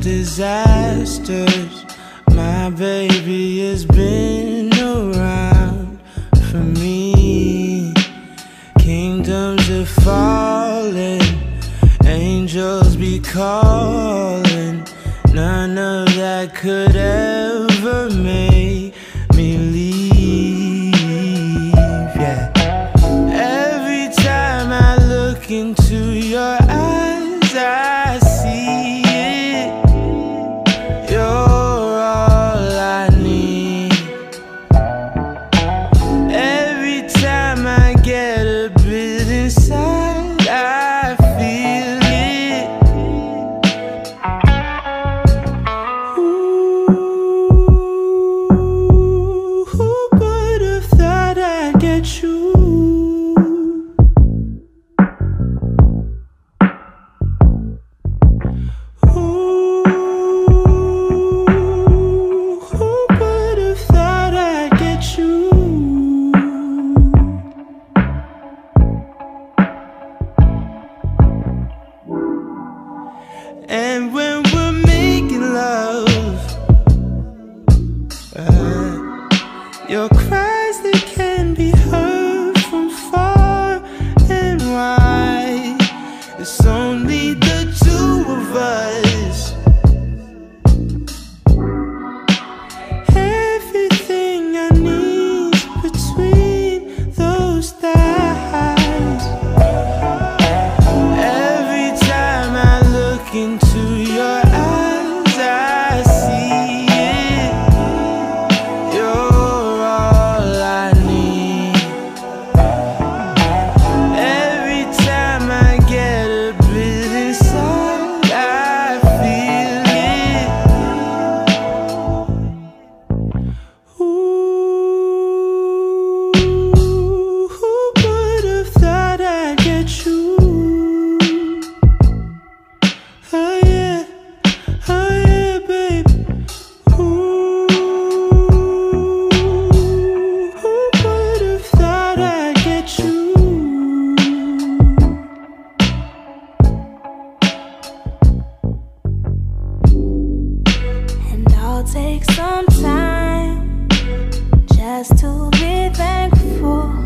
disasters. My baby has been around for me. Kingdoms are falling, angels be calling. None of that could ever make And when Take some time just to be thankful.